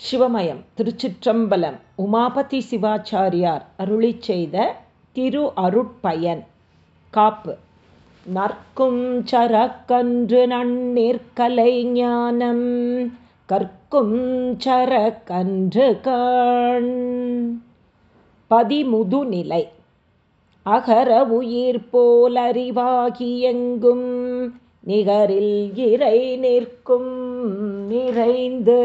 சிவமயம் திருச்சிற்றம்பலம் உமாபதி சிவாச்சாரியார் அருளி செய்த திரு அருட்பயன். காப்பு. நற்கும் சரக்கன்று நன்னீர்கலை ஞானம் கற்கும் சரக்கன்று கண். பதிமுதுநிலை அகர உயிர் போலறிவாகியெங்கும் நிகரில் இறை நிற்கும் நிறைந்து.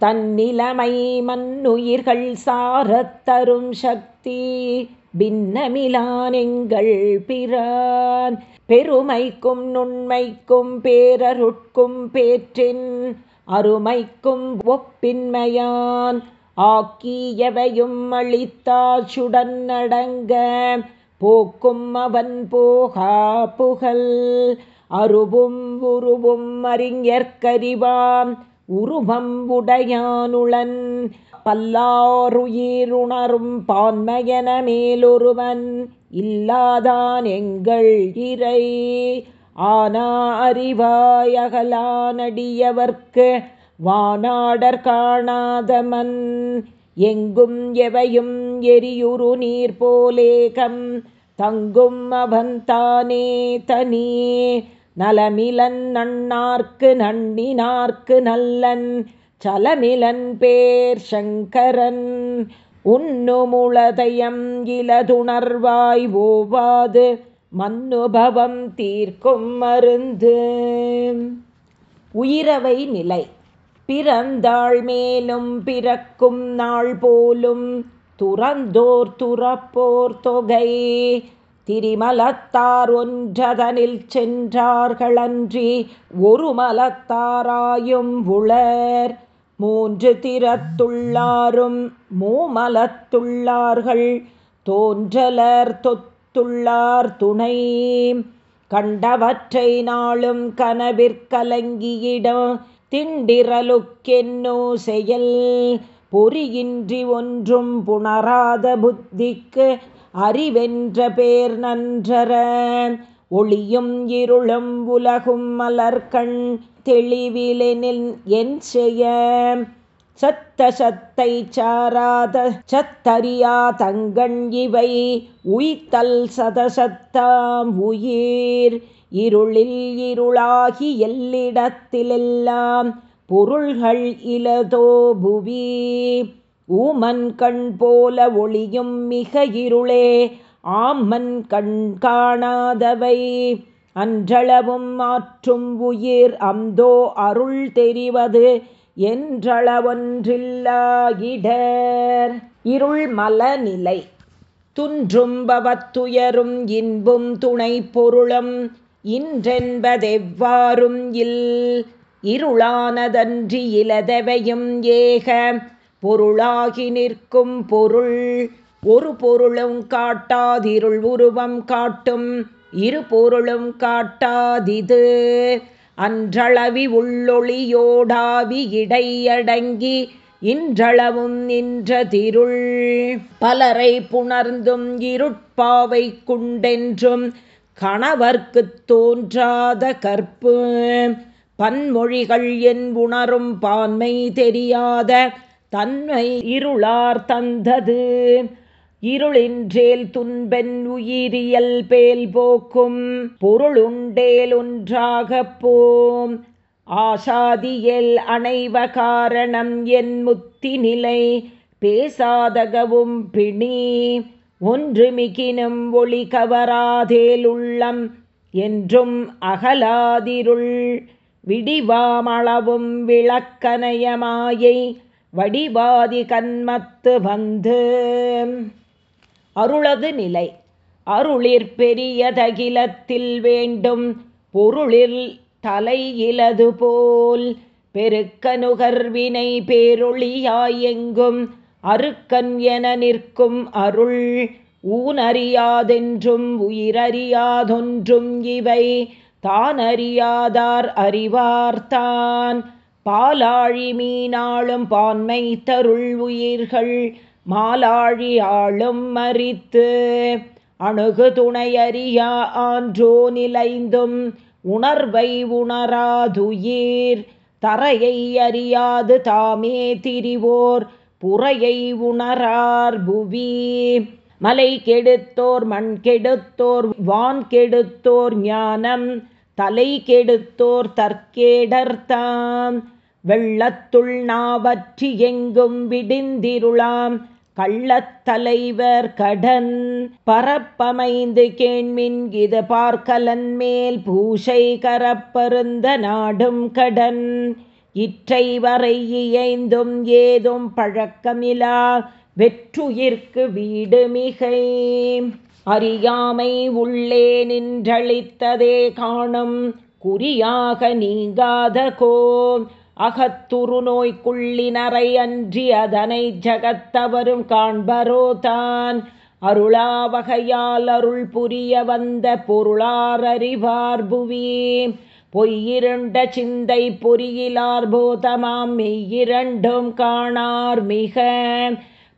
தன்னிலைமை மண்ணுயிர்கள் சாரத்தரும் சக்தி பின்னமிலான் எங்கள் பிரான். பெருமைக்கும் நுண்மைக்கும் பேரருட்கும் பேற்றின் அருமைக்கும் ஒப்பின்மையான். ஆக்கியவையும் அளித்தாச்சுடன் சுடன் அடங்க போக்கும் அவன் போகா புகழ். அருவும் உருவும் அறிஞர்கறிவாம் உருவம் உடையானுளன். பல்லாருயிருணரும் பான்மையன மேலொருவன். இல்லாதான் எங்கள் இறை. ஆனா அறிவாயகலானடியவர்க்கு வானாடர் காணாதமன். எங்கும் எவையும் எரியுரு நீர் போலேகம். தங்கும் அவன் தானே தனி. நலமிலன் நன்னார்க்கு நன்னினார்க்கு நல்லன். சலமிலன் பேர் சங்கரன். உண்ணுமுளதயம் இலதுணர்வாய் ஓவாது. மன்னுபவம் தீர்க்கும் மருந்து. உயிரவை நிலை. பிறந்தாள் மேலும் பிறக்கும் நாள் போலும் துறந்தோர் துறப்போர் தொகை. திரிமலத்தார் ஒன்றதனில் சென்றார்களன்றி ஒரு மலத்தாராயும் உளர். மூன்று திறத்துள்ளாரும் மூமலத்துள்ளார்கள் தோன்றலர் தொத்துள்ளார் துணை. கண்டவற்றை நாளும் கனவிற்கலங்கியிடம் திண்டிரலுக்கென்னோ செயல் பொறியின்றி ஒன்றும் புணராத புத்திக்கு அறிவென்ற பேர் நன்றர ஒளியும் இருளும் உலகும் மலர்கண் தெளிவிலெனில் என் செய்ய. சத்த சத்தை சாராத சத்தறியா தங்கண் இவை உய்த்தல் சதசத்தாம் உயிர். இருளில் இருளாகி எல்லிடத்திலெல்லாம் பொருள்கள் இலதோ புவி. ஊமன் கண் போல ஒளியும் மிக இருளே ஆமன் கண் காணாதவை. அன்றளவும் மாற்றும் உயிர் அந்தோ அருள் தெரிவது என்றளவொன்றில்லாகிடர் இருள் மலநிலை. துன்றும்பவத்துயரும் இன்பும் துணை பொருளும் இன்றென்பதெவ்வாறும் இல் இருளானதன்றி இலதவையும் ஏக பொருளாகி நிற்கும் பொருள் ஒரு பொருளும் காட்டாதிருள் உருவம் காட்டும் இரு பொருளும் காட்டாதிது. அன்றளவி உள்ளொளியோடாவி இடையடங்கி இன்றளவும் நின்ற திருள். பலரை புணர்ந்தும் இருட்பாவை குண்டென்றும் கணவர்க்குத் தோன்றாத கற்பு. பன்மொழிகள் என் உணரும் பான்மை தெரியாத தன்மை இருளார் தந்தது. இருளின்றேல் துன்பென் உயிரியல் பேல் போக்கும். பொருளுண்டேல் ஒன்றாகப் போம். ஆசாதியல் அணைவ காரணம் என் முத்தி நிலை பேசாதகவும் பிணி. ஒன்று மிகினும் ஒளி கவராதேலுள்ளம் என்றும் அகலாதிருள் விடிவாமளவும் விளக்கனயமாயை வடிவாதி கண்மத்து வந்து. அருளது நிலை. அருளிற் பெரியதகிலத்தில் வேண்டும் பொருளில் தலையிலது போல் பெருக்கனுகர்வினை பேரொளியாயெங்கும் அருக்கன் என நிற்கும் அருள் ஊனறியாதென்றும் உயிரறியாதொன்றும் இவை தானறியாதார் அறிவார்த்தான் பாலாழி மீனாளும் பான்மை தருள் உயிர்கள் மாலாழி ஆளும் மறித்து அணுகு துணையறியா ஆன்றோ நிலைந்தும் உணர்வை உணராதுயிர் தரையை அறியாது தாமே திரிவோர் புறையை உணரார் புவி. மலை கெடுத்தோர் மண் கெடுத்தோர் வான் கெடுத்தோர் ஞானம். தலை கெடுத்தோர் தற்கேடர்தாம் வெள்ளத்துள் நாவற்றி எங்கும் விடிந்திருளாம். கள்ளத்தலைவர் கடன் பரப்பமைந்து கேண்மின் இது பார்க்கலன் மேல் பூஷை கரப்பருந்த நாடும் கடன். இற்றை வரை இயைந்தும் ஏதும் பழக்கமிலா வெற்றுயிர்க்கு வீடு மிகை. அறியாமை உள்ளே நின்றளித்ததே காணும் குறியாக நீங்காத கோம் அகத்துரு நோய்க்குள்ளினரை அன்றி அதனை ஜகத்தவரும் காண்பரோ தான். அருளாவகையால் அருள் புரிய வந்த பொருளாரறிவார் புவி பொய்யிருண்ட சிந்தை பொறியிலார் போதமாம் மெய்யிரண்டும் காணார் மிக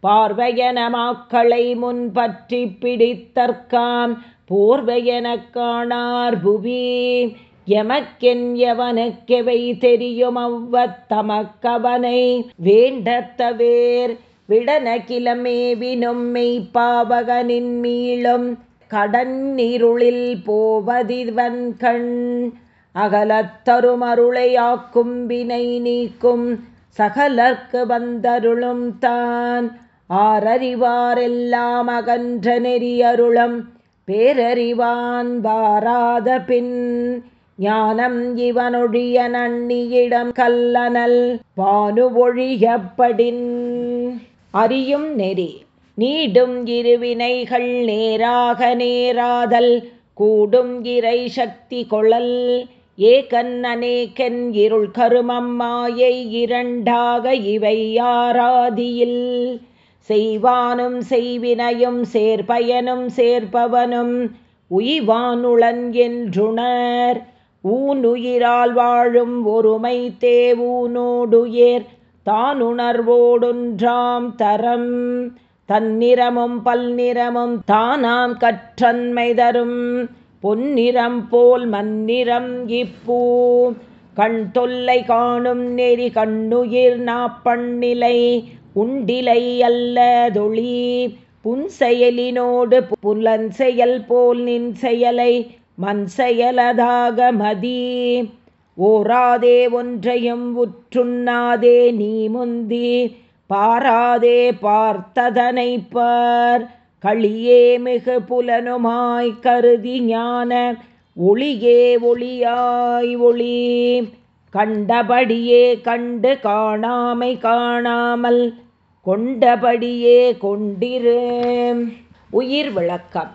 பார்வையனமாக்களை முன் பற்றி பிடித்தற்காம் போர்வையனக் காணார் புவி. எமக்கென் எவனுக்கெவை தெரியும் அவ்வத்தமக்கவனை வேண்டத்தவேர் விடன கிளமேவினும் மெய்ப்பாவகனின் மீளும் கடன் கடன்னிருளில் போவதிவன் கண் அகலத்தருமருளையாக்கும் வினை நீக்கும் சகலர்க்கு வந்தருளும் தான். ஆரறிவாரெல்லாம் அகன்ற நெறியருளம் பேரறிவான் வாராத பின் ஞானம் இவனொழிய நன்னியிடம் கல்லனல் பானு ஒழியப்படின். அறியும் நெறி நீடும் இருவினைகள் நேராக நேராதல் கூடும் இறை சக்தி கொழல் ஏகன் அநேகன் இருள் கருமம் மாயை இரண்டாக இவை யாராதியில் செய்வானும் செய்வினையும் சேர்பயனும் சேர்ப்பவனும் உய்வானுளன் என்றுணர். ஊனுயிரால் வாழும் ஒருமை தேவூனோடுயர். தானுணர்வோடொன்றாம் தரம். தன்னிறமும் பல்நிறமும் தானாம் கற்றன்மை தரும். பொன்னிறம் போல் மன்னிறம் இப்பூ. கண் தொல்லை காணும் நெறி கண்ணுயிர் நாப்பண்ணிலை. உண்டிலை அல்லதொளி புன்செயலினோடு புலன் செயல் போல் நின் செயலை. மண் செயலதாக மதி. ஓராதே ஒன்றையும் உற்றுண்ணாதே நீ முந்தி. பாராதே பார்த்ததனை பார் களியே மிகு புலனுமாய் கருதி ஞான ஒளியே ஒளியாய் ஒளி. கண்டபடியே கண்டு காணாமை காணாமல் கொண்டபடியே கொண்டிரு. உயிர் விளக்கம்.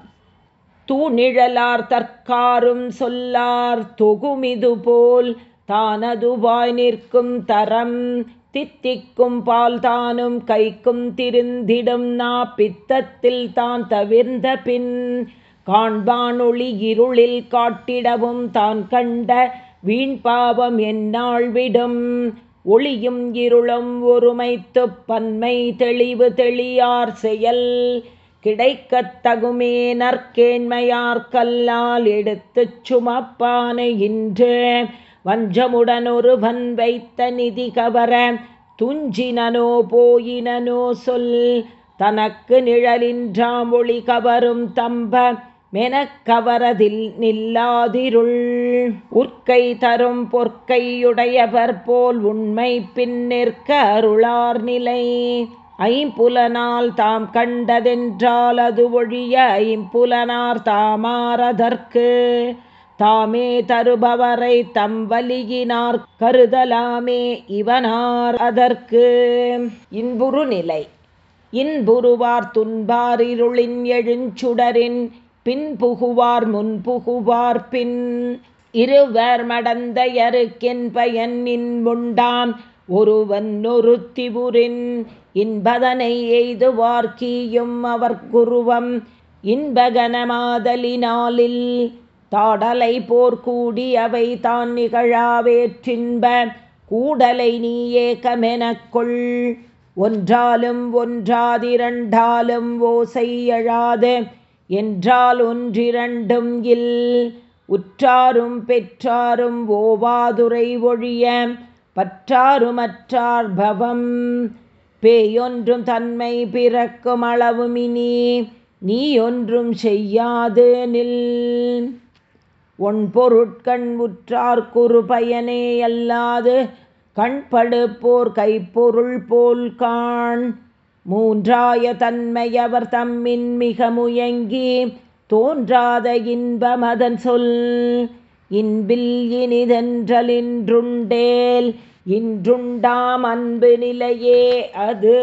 தூணிழலார் தற்காரும் சொல்லார் தொகுமிது போல் தானதுவாய் நிற்கும் தரம். தித்திக்கும் பால் தானும் கைக்கும் திருந்திடும் நா பித்தத்தில் தான் தவிர்ந்த பின் காண்பானொளி இருளில் காட்டிடவும் தான் கண்ட வீண் பாவம் என்னால் விடும் ஒளியும் இருளும் ஒருமைத்து பன்மை தெளிவு தெளியார் செயல் கிடைக்கத் தகுமே நற்கேண்மையார்கல்லால் எடுத்துச் சுமப்பானை இன்று வஞ்சமுடன் ஒருவன் வைத்த நிதி கவர துஞ்சினனோ போயினனோ சொல். தனக்கு நிழலின்றாம் ஒளி கவரும் தம்ப மெனக்கவரதில் நில்லாதிருள். உற்கை தரும் பொற்கையுடையவர் போல் உண்மை பின்னிற்க அருளார் நிலை. ஐம்புலனால் தாம் கண்டதென்றால் அது ஒழிய ஐம்புலனார் தாமாரதற்கு தாமே தருபவரை தம் வலியினார் கருதலாமே இவனார் அதற்கு. இன்புறு நிலை. இன்புறுவார் துன்பார் இருளின் எழுஞ்சுடரின் பின்புகுவார் முன்புகுவார் பின். இருவர் மடந்தையருக்கின் பயன் இன்புண்டாம் ஒருவன் ஒருத்திபுரின் இன்பதனை எய்துவார்க்கியும் அவர் குருவம் இன்பகனமாதலினாலில் தாடலை போர்கூடி அவை தான் நிகழாவேற்றின்ப கூடலை நீ ஏகமெனக்கொள் ஒன்றாலும் ஒன்றாதிரண்டாலும் ஓசை எழாது என்றால் ஒன்றிரண்டும் இல். உற்றாரும் பெற்றாரும் ஓவாதுரை ஒழிய பற்றாருமற்றார் பவம். பேயொன்றும் தன்மை பிறக்கும் அளவுமினி நீ ஒன்றும் செய்யாது நில். ஒன் பொருட்கண் உற்றார் குறு பயனே அல்லாது கண்படுப்போர் கைப்பொருள் போல் காண். மூன்றாய தன்மையவர் தம்மின் மிக முயங்கி தோன்றாத இன்பமதன் சொல். இன்பில் இனிதென்றலின்றுண்டேல் இன்றுண்டாம் அன்பு நிலையே அது.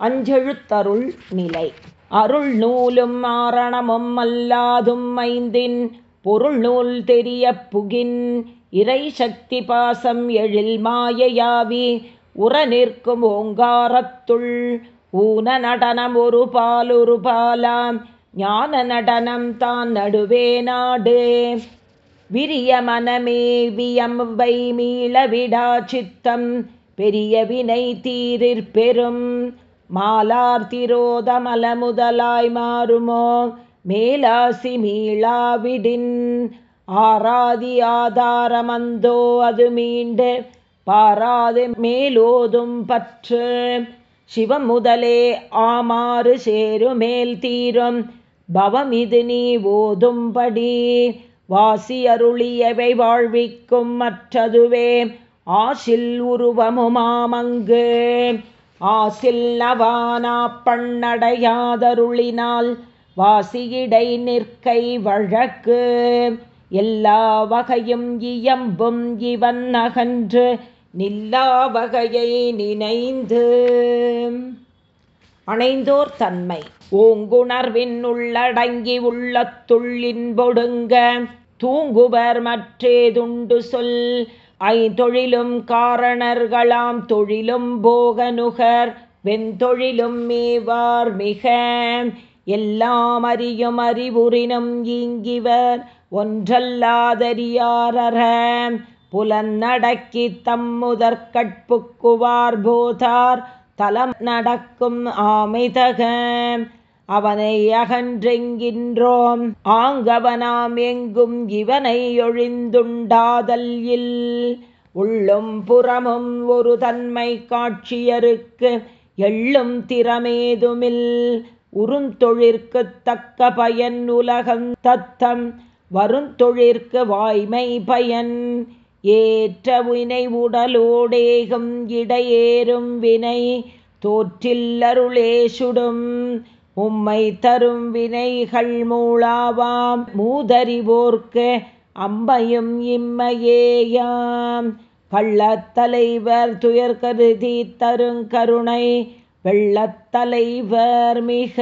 அஞ்செழுத்தருள் நிலை. அருள் நூலும் ஆரணமும் அல்லாதும் ஐந்தின் பொருள் நூல் தெரிய புகின் இறை சக்தி பாசம் எழில் மாயையாவி உற நிற்கும் ஓங்காரத்துள் ஊன நடனம் ஒரு பாலுரு பாலாம் ஞான நடனம் தான் நடுவே நாடு. விரிய மனமே வியம்பை மீளவிடா சித்தம் பெரிய வினை தீரிற் பெரும். மாலார் திரோதமல முதலாய் மாறுமோ மேலாசி மீளாவிடின் ஆராதி ஆதாரமந்தோ அது மீண்டு பாராது மேலோதும் பற்று. சிவம் முதலே ஆமாறு சேரு மேல் தீரும். பவமிது நீ ஓதும்படி வாசி அருளியவை வாழ்விக்கும் மற்றதுவே. ஆசில் உருவமுமாமங்கு. ஆசில் நவானா பண்ணடையாதருளினால் வாசியிடை நிற்கை வழக்கு. எல்லா வகையும் இயம்பும் இவன் அகன்று நில்லா வகையை நினைந்து. அணைந்தோர் தன்மை. ஓங்குணர்வின் உள்ளடங்கி உள்ளத்துள்ளின் பொடுங்க தூங்குவர் மற்றேதுண்டு சொல். ஐந்தொழிலும் காரணர்களாம் தொழிலும் போகனுகர். வெந்தொழிலும் மேவார் மிக. எல்லாம் அறியும் அறிவுறினும் ஈங்கிவர் ஒன்றல்லாதறியாரற புலன்னடக்கி தம்முதற்கட்புக்குவார் போதார் தலம் நடக்கும் ஆமைதக. அவனை அகன்றெங்கின்றோம் ஆங்கவனாம் எங்கும் இவனை ஒழிந்துண்டாதல் இல். உள்ளும் புறமும் ஒரு தன்மை காட்சியருக்கு எள்ளும் திறமேதுமில். உறுந்தொழிற்கு தக்க பயன் உலகம் தத்தம் வருந்தொழிற்கு வாய்மை பயன். ஏற்ற வினை உடலோடேகும் இடையேறும் வினை தோற்றில்லருளே சுடும். உம்மை தரும் வினைகள் மூளாவாம் மூதறிவோர்க்கு அம்மையும் இம்மையேயாம். கள்ளத்தலைவர் துயர் கருதி தருங்கருணை வெள்ளத்தலைவர் மிக